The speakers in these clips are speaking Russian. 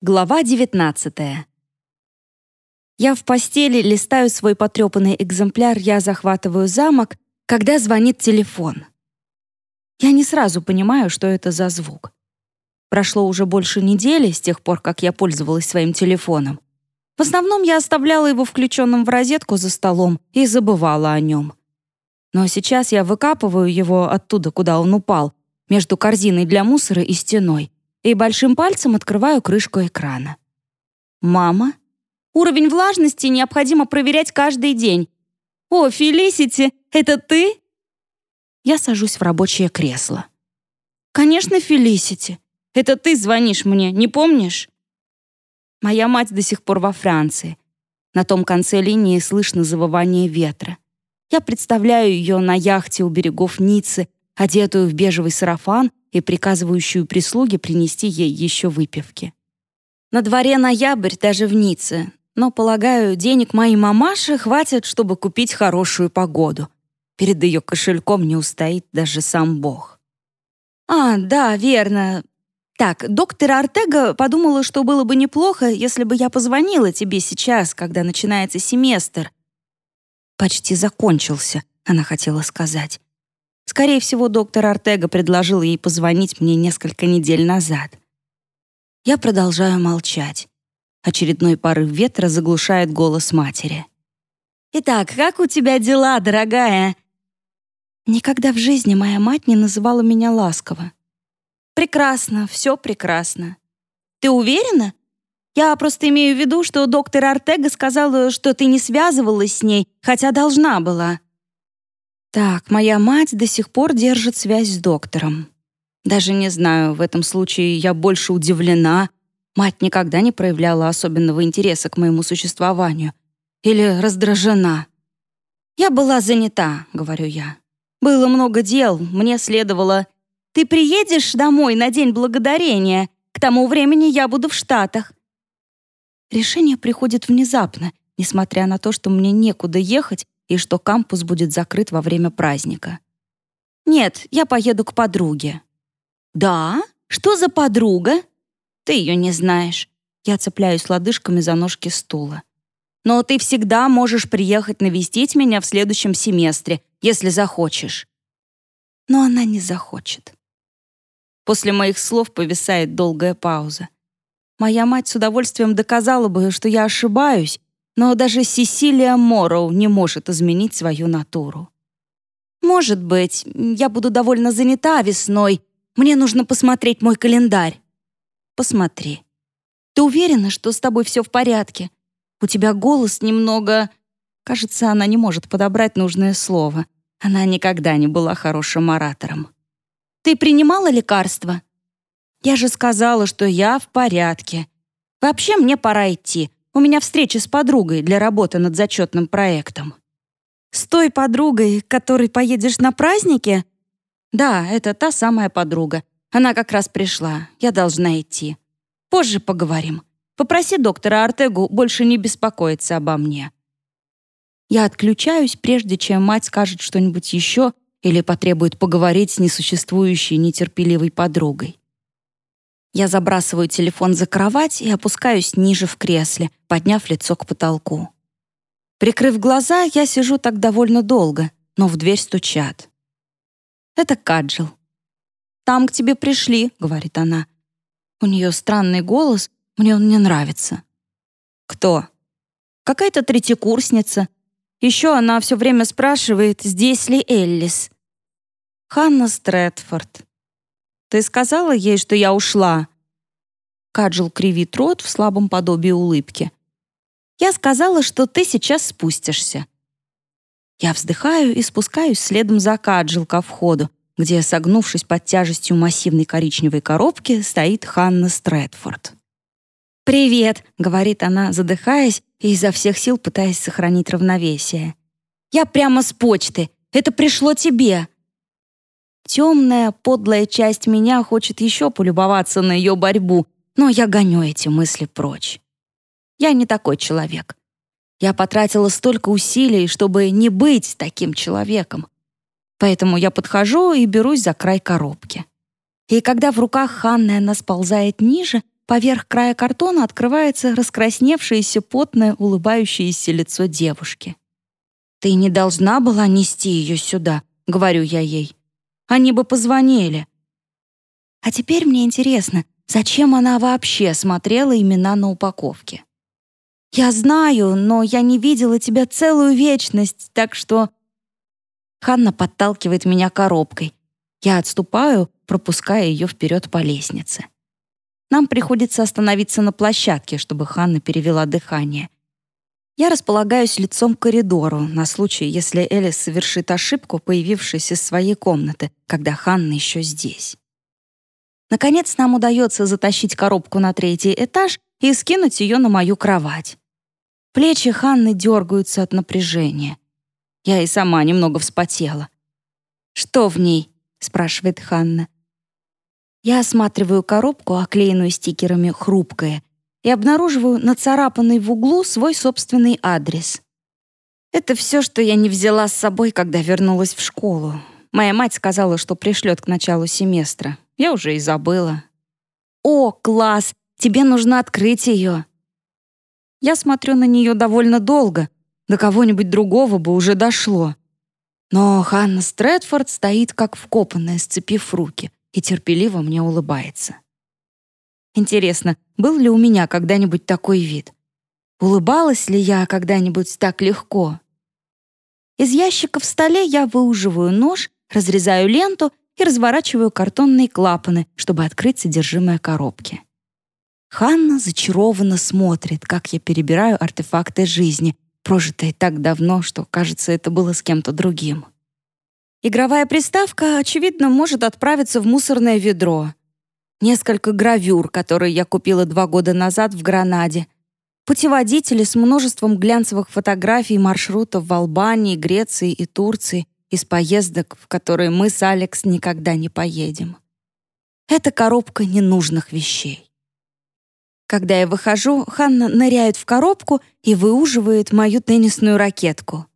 Глава 19 Я в постели листаю свой потрепанный экземпляр «Я захватываю замок», когда звонит телефон. Я не сразу понимаю, что это за звук. Прошло уже больше недели с тех пор, как я пользовалась своим телефоном. В основном я оставляла его включенным в розетку за столом и забывала о нем. Но сейчас я выкапываю его оттуда, куда он упал, между корзиной для мусора и стеной, и большим пальцем открываю крышку экрана. «Мама?» «Уровень влажности необходимо проверять каждый день». «О, Фелисити, это ты?» Я сажусь в рабочее кресло. «Конечно, Фелисити. Это ты звонишь мне, не помнишь?» Моя мать до сих пор во Франции. На том конце линии слышно завывание ветра. Я представляю ее на яхте у берегов Ниццы, одетую в бежевый сарафан и приказывающую прислуге принести ей еще выпивки. На дворе ноябрь даже в Ницце, но, полагаю, денег моей мамаши хватит, чтобы купить хорошую погоду. Перед ее кошельком не устоит даже сам Бог. «А, да, верно. Так, доктор Артега подумала, что было бы неплохо, если бы я позвонила тебе сейчас, когда начинается семестр. Почти закончился, она хотела сказать. Скорее всего, доктор Артега предложил ей позвонить мне несколько недель назад. Я продолжаю молчать. Очередной порыв ветра заглушает голос матери. «Итак, как у тебя дела, дорогая?» Никогда в жизни моя мать не называла меня ласково. «Прекрасно, все прекрасно. Ты уверена? Я просто имею в виду, что доктор Артега сказала, что ты не связывалась с ней, хотя должна была. Так, моя мать до сих пор держит связь с доктором. Даже не знаю, в этом случае я больше удивлена. Мать никогда не проявляла особенного интереса к моему существованию. Или раздражена. «Я была занята», — говорю я. «Было много дел, мне следовало...» «Ты приедешь домой на День Благодарения? К тому времени я буду в Штатах. Решение приходит внезапно, несмотря на то, что мне некуда ехать и что кампус будет закрыт во время праздника. «Нет, я поеду к подруге». «Да? Что за подруга?» «Ты ее не знаешь». Я цепляюсь лодыжками за ножки стула. «Но ты всегда можешь приехать навестить меня в следующем семестре, если захочешь». Но она не захочет. После моих слов повисает долгая пауза. Моя мать с удовольствием доказала бы, что я ошибаюсь, но даже Сесилия Морроу не может изменить свою натуру. «Может быть, я буду довольно занята весной. Мне нужно посмотреть мой календарь». «Посмотри. Ты уверена, что с тобой все в порядке? У тебя голос немного...» Кажется, она не может подобрать нужное слово. Она никогда не была хорошим оратором. «Ты принимала лекарства?» Я же сказала, что я в порядке. Вообще мне пора идти. У меня встреча с подругой для работы над зачетным проектом. С той подругой, которой поедешь на праздники? Да, это та самая подруга. Она как раз пришла. Я должна идти. Позже поговорим. Попроси доктора Артегу больше не беспокоиться обо мне. Я отключаюсь, прежде чем мать скажет что-нибудь еще или потребует поговорить с несуществующей нетерпеливой подругой. Я забрасываю телефон за кровать и опускаюсь ниже в кресле, подняв лицо к потолку. Прикрыв глаза, я сижу так довольно долго, но в дверь стучат. Это Каджил. «Там к тебе пришли», — говорит она. У нее странный голос, мне он не нравится. «Кто?» «Какая-то третьекурсница. Еще она все время спрашивает, здесь ли Эллис». «Ханна Стрэдфорд», ты сказала ей, что я ушла?» Каджил кривит рот в слабом подобии улыбки. «Я сказала, что ты сейчас спустишься». Я вздыхаю и спускаюсь следом за Каджил ко входу, где, согнувшись под тяжестью массивной коричневой коробки, стоит Ханна Стрэдфорд. «Привет», — говорит она, задыхаясь и изо всех сил пытаясь сохранить равновесие. «Я прямо с почты. Это пришло тебе. Темная, подлая часть меня хочет еще полюбоваться на ее борьбу, но я гоню эти мысли прочь. Я не такой человек. Я потратила столько усилий, чтобы не быть таким человеком. Поэтому я подхожу и берусь за край коробки. И когда в руках Ханны она сползает ниже, поверх края картона открывается раскрасневшееся, потное, улыбающееся лицо девушки. «Ты не должна была нести ее сюда», — говорю я ей. «Они бы позвонили». А теперь мне интересно, зачем она вообще смотрела имена на упаковке? «Я знаю, но я не видела тебя целую вечность, так что...» Ханна подталкивает меня коробкой. Я отступаю, пропуская ее вперед по лестнице. Нам приходится остановиться на площадке, чтобы Ханна перевела дыхание. Я располагаюсь лицом к коридору на случай, если Элис совершит ошибку, появившись из своей комнаты, когда Ханна еще здесь. Наконец нам удается затащить коробку на третий этаж и скинуть ее на мою кровать. Плечи Ханны дергаются от напряжения. Я и сама немного вспотела. «Что в ней?» — спрашивает Ханна. Я осматриваю коробку, оклеенную стикерами «Хрупкая», и обнаруживаю нацарапанный в углу свой собственный адрес. Это все, что я не взяла с собой, когда вернулась в школу. Моя мать сказала, что пришлет к началу семестра. Я уже и забыла. «О, класс! Тебе нужно открыть ее!» Я смотрю на нее довольно долго. До кого-нибудь другого бы уже дошло. Но Ханна Стрэдфорд стоит как вкопанная, сцепив руки, и терпеливо мне улыбается. Интересно, был ли у меня когда-нибудь такой вид? Улыбалась ли я когда-нибудь так легко? Из ящика в столе я выуживаю нож, разрезаю ленту и разворачиваю картонные клапаны, чтобы открыть содержимое коробки. Ханна зачарованно смотрит, как я перебираю артефакты жизни, прожитые так давно, что, кажется, это было с кем-то другим. Игровая приставка, очевидно, может отправиться в мусорное ведро. Несколько гравюр, которые я купила два года назад в Гранаде. Путеводители с множеством глянцевых фотографий маршрутов в Албании, Греции и Турции из поездок, в которые мы с Алекс никогда не поедем. Это коробка ненужных вещей. Когда я выхожу, Ханна ныряет в коробку и выуживает мою теннисную ракетку.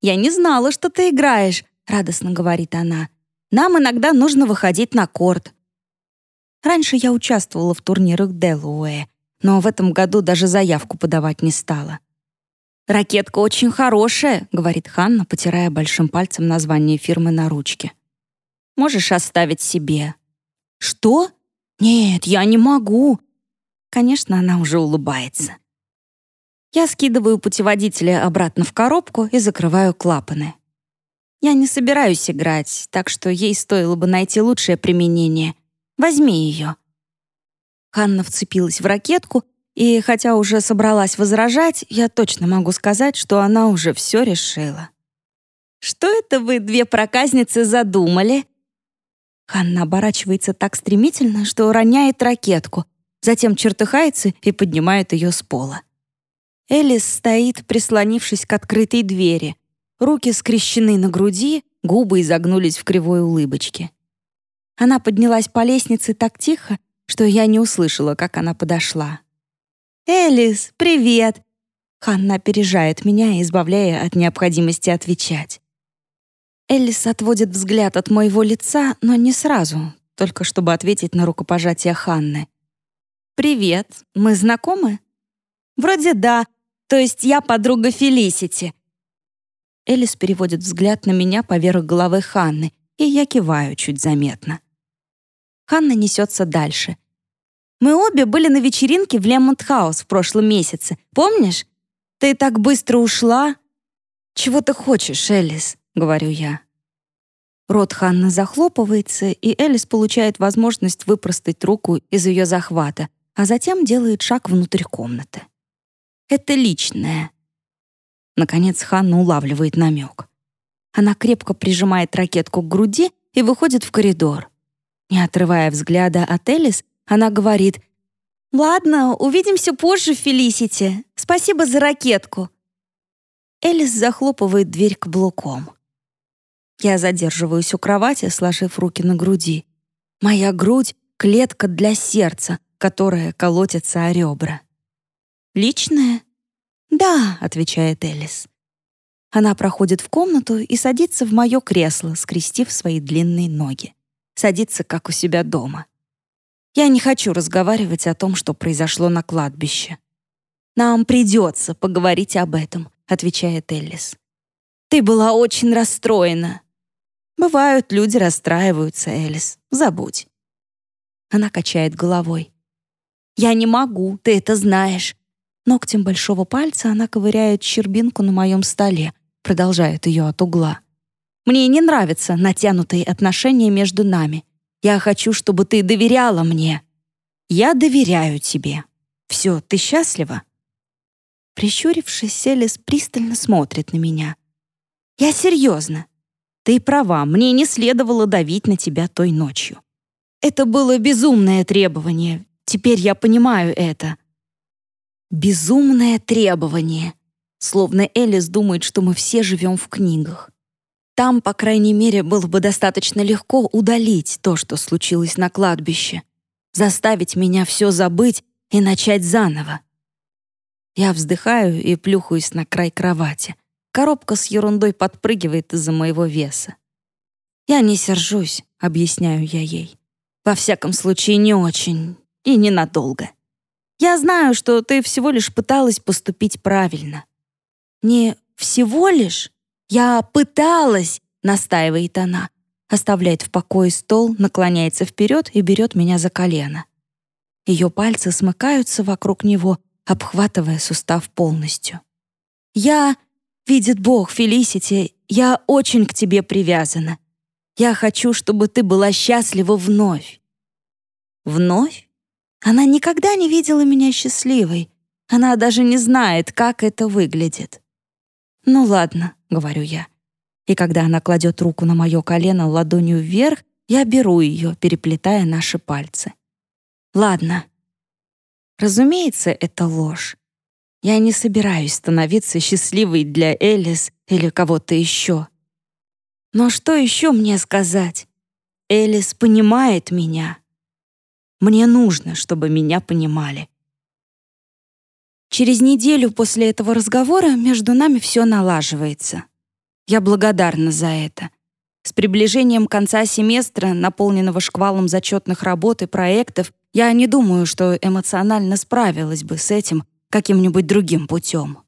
«Я не знала, что ты играешь», — радостно говорит она. «Нам иногда нужно выходить на корт». Раньше я участвовала в турнирах Делуэ, но в этом году даже заявку подавать не стала. «Ракетка очень хорошая», — говорит Ханна, потирая большим пальцем название фирмы на ручке. «Можешь оставить себе». «Что? Нет, я не могу. Конечно, она уже улыбается. Я скидываю путеводители обратно в коробку и закрываю клапаны. Я не собираюсь играть, так что ей стоило бы найти лучшее применение. Возьми ее. Ханна вцепилась в ракетку, и хотя уже собралась возражать, я точно могу сказать, что она уже все решила. «Что это вы, две проказницы, задумали?» Ханна оборачивается так стремительно, что роняет ракетку, затем чертыхается и поднимает ее с пола. Элис стоит, прислонившись к открытой двери. Руки скрещены на груди, губы изогнулись в кривой улыбочке. Она поднялась по лестнице так тихо, что я не услышала, как она подошла. «Элис, привет!» Ханна опережает меня, избавляя от необходимости отвечать. Элис отводит взгляд от моего лица, но не сразу, только чтобы ответить на рукопожатие Ханны. «Привет, мы знакомы?» «Вроде да, то есть я подруга Фелисити». Элис переводит взгляд на меня поверх головы Ханны, и я киваю чуть заметно. Ханна несется дальше. «Мы обе были на вечеринке в Лемонт-хаус в прошлом месяце, помнишь? Ты так быстро ушла!» «Чего ты хочешь, Элис?» — говорю я. Рот Ханны захлопывается, и Элис получает возможность выпростать руку из ее захвата, а затем делает шаг внутрь комнаты. Это личное. Наконец Ханна улавливает намек. Она крепко прижимает ракетку к груди и выходит в коридор. Не отрывая взгляда от Элис, она говорит «Ладно, увидимся позже, Фелисити. Спасибо за ракетку». Элис захлопывает дверь каблуком. Я задерживаюсь у кровати, сложив руки на груди. Моя грудь — клетка для сердца, которая колотится о ребра. «Личное?» «Да», — отвечает Элис. Она проходит в комнату и садится в мое кресло, скрестив свои длинные ноги. Садится, как у себя дома. Я не хочу разговаривать о том, что произошло на кладбище. «Нам придется поговорить об этом», — отвечает Эллис. «Ты была очень расстроена». «Бывают, люди расстраиваются, Эллис. Забудь». Она качает головой. «Я не могу, ты это знаешь». Ногтем большого пальца она ковыряет щербинку на моем столе, продолжает ее от угла. «Мне не нравятся натянутые отношения между нами. Я хочу, чтобы ты доверяла мне. Я доверяю тебе. Все, ты счастлива?» Прищурившись, Селис пристально смотрит на меня. «Я серьезно. Ты права, мне не следовало давить на тебя той ночью. Это было безумное требование. Теперь я понимаю это». «Безумное требование», словно Элис думает, что мы все живем в книгах. Там, по крайней мере, было бы достаточно легко удалить то, что случилось на кладбище, заставить меня все забыть и начать заново. Я вздыхаю и плюхаюсь на край кровати. Коробка с ерундой подпрыгивает из-за моего веса. «Я не сержусь», — объясняю я ей. «Во всяком случае, не очень и ненадолго. Я знаю, что ты всего лишь пыталась поступить правильно». «Не всего лишь?» «Я пыталась!» — настаивает она. Оставляет в покое стол, наклоняется вперед и берет меня за колено. Ее пальцы смыкаются вокруг него, обхватывая сустав полностью. «Я, видит Бог, Фелисити, я очень к тебе привязана. Я хочу, чтобы ты была счастлива вновь». «Вновь?» Она никогда не видела меня счастливой. Она даже не знает, как это выглядит. «Ну ладно», — говорю я. И когда она кладет руку на мое колено ладонью вверх, я беру ее, переплетая наши пальцы. «Ладно». Разумеется, это ложь. Я не собираюсь становиться счастливой для Элис или кого-то еще. Но что еще мне сказать? Элис понимает меня. Мне нужно, чтобы меня понимали. Через неделю после этого разговора между нами все налаживается. Я благодарна за это. С приближением конца семестра, наполненного шквалом зачетных работ и проектов, я не думаю, что эмоционально справилась бы с этим каким-нибудь другим путем.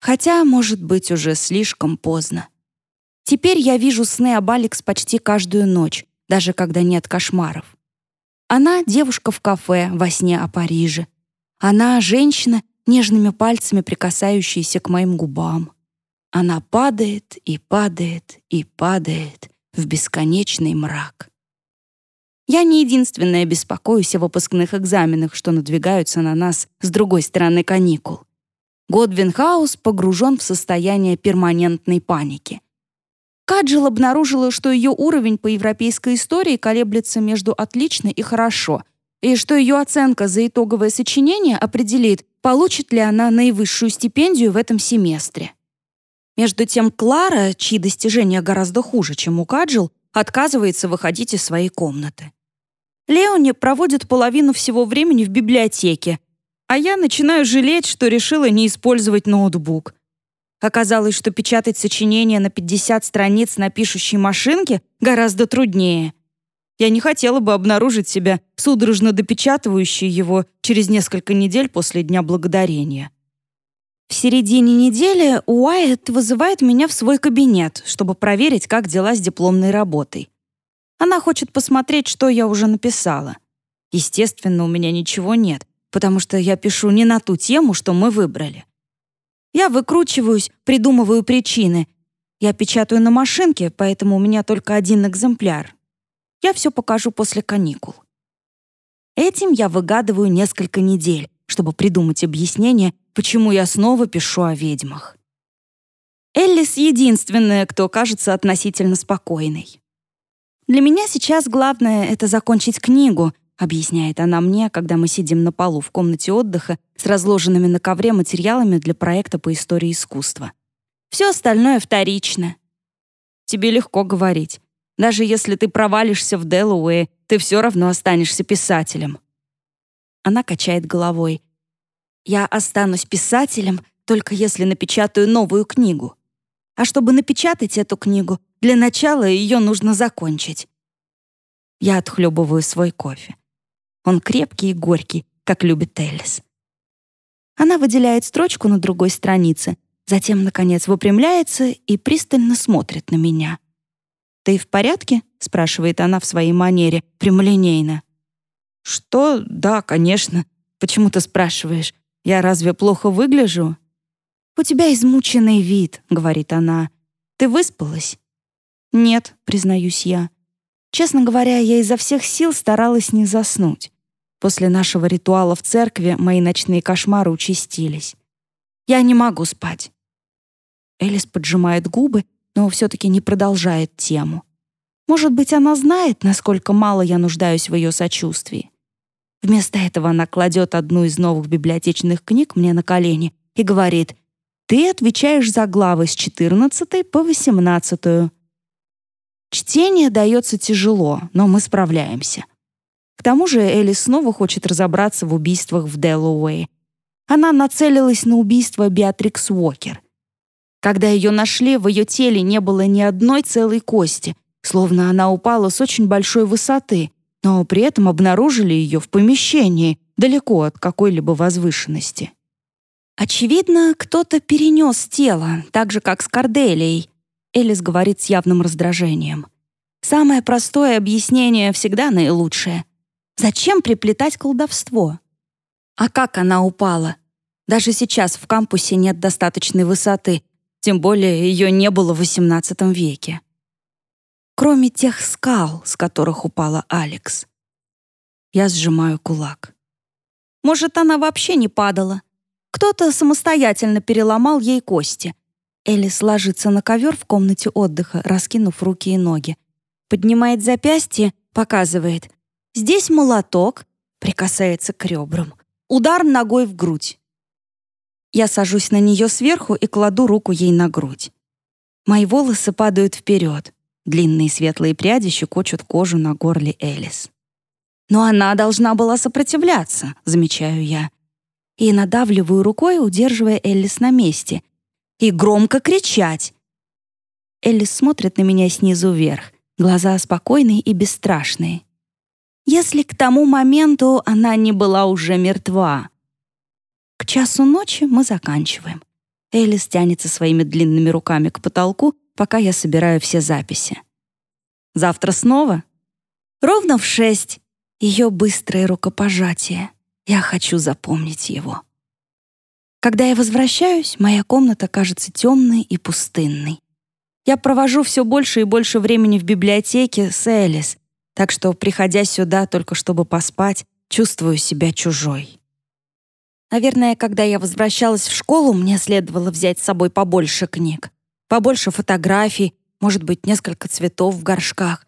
Хотя, может быть, уже слишком поздно. Теперь я вижу сны об Алекс почти каждую ночь, даже когда нет кошмаров. Она — девушка в кафе во сне о Париже. Она — женщина, нежными пальцами прикасающаяся к моим губам. Она падает и падает и падает в бесконечный мрак. Я не единственная беспокоюсь о выпускных экзаменах, что надвигаются на нас с другой стороны каникул. Годвин Хаус погружен в состояние перманентной паники. Каджил обнаружила, что ее уровень по европейской истории колеблется между «отлично» и «хорошо», и что ее оценка за итоговое сочинение определит, получит ли она наивысшую стипендию в этом семестре. Между тем Клара, чьи достижения гораздо хуже, чем у Каджил, отказывается выходить из своей комнаты. Леони проводит половину всего времени в библиотеке, а я начинаю жалеть, что решила не использовать ноутбук. Оказалось, что печатать сочинение на 50 страниц на пишущей машинке гораздо труднее — я не хотела бы обнаружить себя судорожно допечатывающей его через несколько недель после Дня Благодарения. В середине недели Уайт вызывает меня в свой кабинет, чтобы проверить, как дела с дипломной работой. Она хочет посмотреть, что я уже написала. Естественно, у меня ничего нет, потому что я пишу не на ту тему, что мы выбрали. Я выкручиваюсь, придумываю причины. Я печатаю на машинке, поэтому у меня только один экземпляр, я все покажу после каникул. Этим я выгадываю несколько недель, чтобы придумать объяснение, почему я снова пишу о ведьмах. Эллис — единственная, кто кажется относительно спокойной. «Для меня сейчас главное — это закончить книгу», — объясняет она мне, когда мы сидим на полу в комнате отдыха с разложенными на ковре материалами для проекта по истории искусства. «Все остальное вторично». «Тебе легко говорить. Даже если ты провалишься в Делуэе, ты все равно останешься писателем». Она качает головой. «Я останусь писателем, только если напечатаю новую книгу. А чтобы напечатать эту книгу, для начала ее нужно закончить». Я отхлебываю свой кофе. Он крепкий и горький, как любит Элис. Она выделяет строчку на другой странице, затем, наконец, выпрямляется и пристально смотрит на меня. «Ты в порядке?» — спрашивает она в своей манере, прямолинейно. «Что? Да, конечно. Почему ты спрашиваешь? Я разве плохо выгляжу?» «У тебя измученный вид», — говорит она. «Ты выспалась?» «Нет», — признаюсь я. Честно говоря, я изо всех сил старалась не заснуть. После нашего ритуала в церкви мои ночные кошмары участились. Я не могу спать. Элис поджимает губы, но все-таки не продолжает тему. Может быть, она знает, насколько мало я нуждаюсь в ее сочувствии. Вместо этого она кладет одну из новых библиотечных книг мне на колени и говорит, «Ты отвечаешь за главы с 14 по 18. Чтение дается тяжело, но мы справляемся. К тому же Элли снова хочет разобраться в убийствах в Дэллоуэй. Она нацелилась на убийство Беатрикс Уокер. Когда ее нашли, в ее теле не было ни одной целой кости, словно она упала с очень большой высоты, но при этом обнаружили ее в помещении, далеко от какой-либо возвышенности. Очевидно, кто-то перенес тело, так же, как с Корделией. Элис говорит с явным раздражением. Самое простое объяснение всегда наилучшее. Зачем приплетать колдовство? А как она упала? Даже сейчас в кампусе нет достаточной высоты, тем более ее не было в XVIII веке. Кроме тех скал, с которых упала Алекс. Я сжимаю кулак. Может, она вообще не падала? Кто-то самостоятельно переломал ей кости. Элис ложится на ковер в комнате отдыха, раскинув руки и ноги. Поднимает запястье, показывает. Здесь молоток, прикасается к ребрам. Удар ногой в грудь. Я сажусь на нее сверху и кладу руку ей на грудь. Мои волосы падают вперед. Длинные светлые пряди щекочут кожу на горле Элис. Но она должна была сопротивляться, замечаю я. И надавливаю рукой, удерживая Элис на месте. И громко кричать. Элис смотрит на меня снизу вверх. Глаза спокойные и бесстрашные если к тому моменту она не была уже мертва. К часу ночи мы заканчиваем. Элис тянется своими длинными руками к потолку, пока я собираю все записи. Завтра снова? Ровно в шесть. Ее быстрое рукопожатие. Я хочу запомнить его. Когда я возвращаюсь, моя комната кажется темной и пустынной. Я провожу все больше и больше времени в библиотеке с Элис, так что, приходя сюда только чтобы поспать, чувствую себя чужой. Наверное, когда я возвращалась в школу, мне следовало взять с собой побольше книг, побольше фотографий, может быть, несколько цветов в горшках.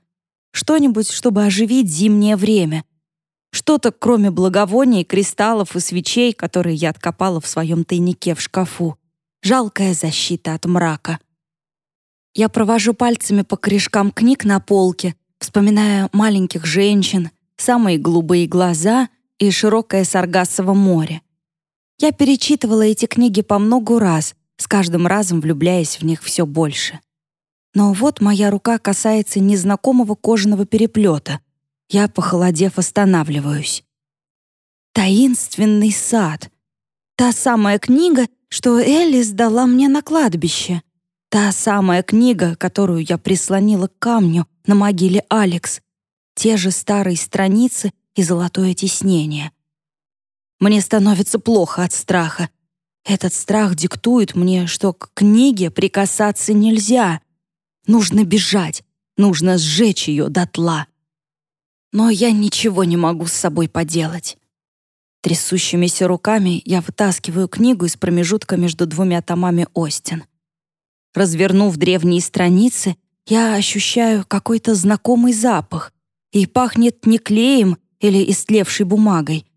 Что-нибудь, чтобы оживить зимнее время. Что-то, кроме благовоний, кристаллов и свечей, которые я откопала в своем тайнике в шкафу. Жалкая защита от мрака. Я провожу пальцами по корешкам книг на полке, вспоминая маленьких женщин, самые голубые глаза и широкое Саргассово море. Я перечитывала эти книги по многу раз, с каждым разом влюбляясь в них все больше. Но вот моя рука касается незнакомого кожаного переплета. Я, похолодев, останавливаюсь. «Таинственный сад». Та самая книга, что Элли сдала мне на кладбище. Та самая книга, которую я прислонила к камню на могиле Алекс. Те же старые страницы и золотое тиснение. Мне становится плохо от страха. Этот страх диктует мне, что к книге прикасаться нельзя. Нужно бежать, нужно сжечь ее дотла. Но я ничего не могу с собой поделать. Трясущимися руками я вытаскиваю книгу из промежутка между двумя томами Остин. Развернув древние страницы, я ощущаю какой-то знакомый запах, и пахнет не клеем или истлевшей бумагой.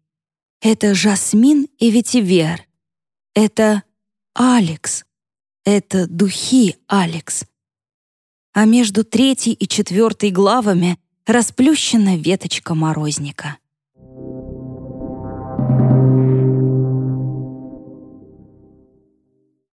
Это жасмин и ветивер. Это Алекс. Это духи Алекс. А между третьей и четвертой главами расплющена веточка морозника. Thank you.